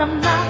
I'm not